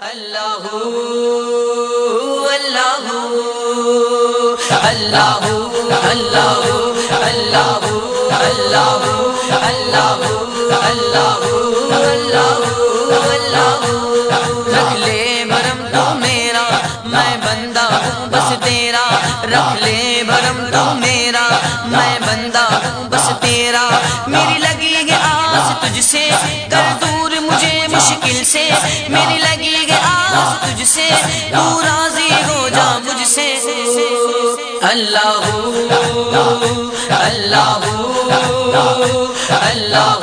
اللہ اللہ اللہ اللہ اللہ اللہ اللہ اللہ اللہ اللہ رکھ لے برم تو میرا، میں بندہ ہوں بس تیرا۔ رکھ لے برم تو میرا، میں بندہ ہوں بس تیرا۔ میری لگی تجھ سے کر دور مجھے مشکل سے میری لگی ہے آس تجھ سے تو راضی ہو جا مجھ سے اللہ اللہ اللہ اللہ اللہ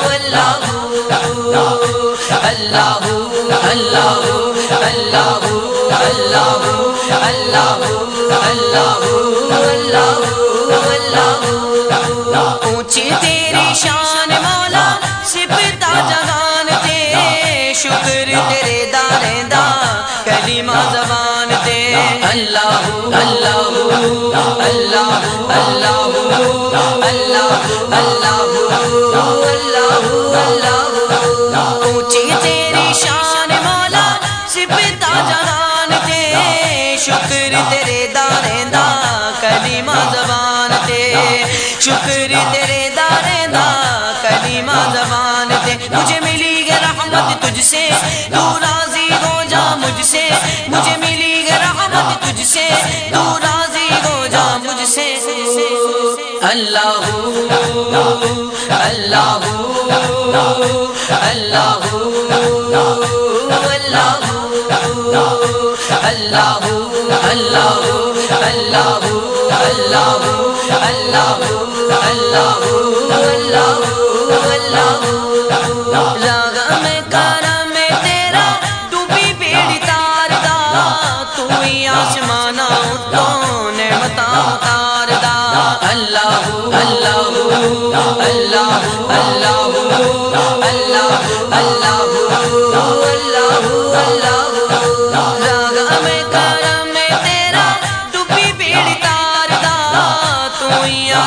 اللہ اللہ اللہ اللہ اللہ اللہ کلمہ زبان تے۔ اللہ اللہ اللہ اللہ اللہ اللہ اللہ اونچی تیری شان مولا، سپتا جگان تے۔ شکر تیرے دارے دا، کلمہ زبان تے۔ شکر تیرے دارے دا، کلمہ زبان تے۔ مجھے ملی گے رحمت تجھ سے تو اللہ اللہ اللہ اللہ اللہ اللہ اللہ اللہ اللہ اللہ اللہ میں کارا میں تیرا ڈوبی بیڑی تار دا تو ہی آسمانا تو نعمتا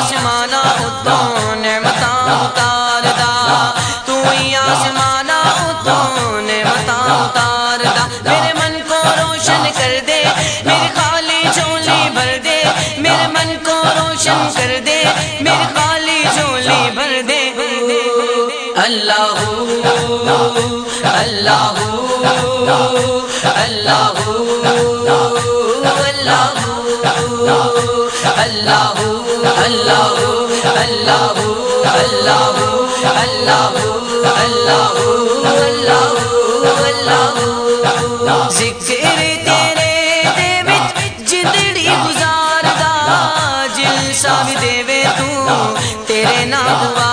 ہی آسمانا تو نعمتا اتار دا۔ تو ہی آسمانا تو نعمتا اتار دا۔ میرے من کو روشن کر دے میری خالی جھولی بھر دے۔ میرے من کو روشن کر دے میری خالی جھولی بھر دے۔ اللہ اللہ اللہ اللہ اللہ اللہ اللہ اللہ اللہ اللہ اللہ ذکر تیرے دے وچ جندڑی گزاردا جلسہ بھی دے وے تو تیرے نام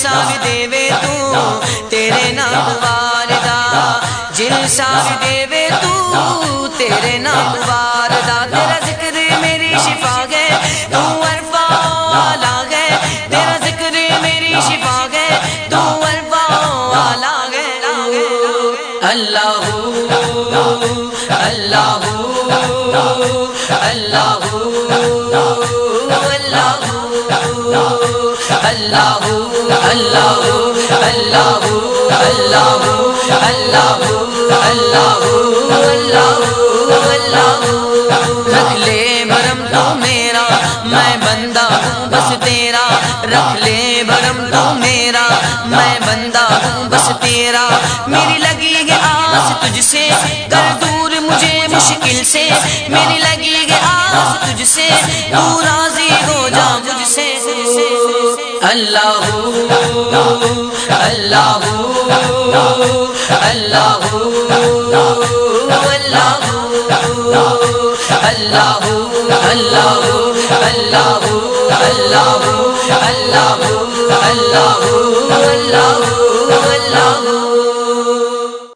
جلسہ بھی دے وے تو تیرے نام واردا جلسہ بھی دے وے تو تیرے نام واردا تیرا ذکر میری شفا گئے تو عرفا والا گئے تیرا ذکر میری شفا گئے تو عرفا والا گئے اللہ اللہ اللہ اللہ اللہ اللہ اللہ اللہ اللہ اللہ رکھ لے برم تو میرا میں بندہ ہوں بس تیرا رکھ لے برم تو میرا میں بندہ ہوں بس تیرا میری لگی ہے آس تجھ سے کر دور مجھے مشکل سے میری لگی ہے آس تجھ سے تو راضی ہو جا مجھ سے اللہ اللہ اللہ اللہ اللہ اللہ اللہ اللہ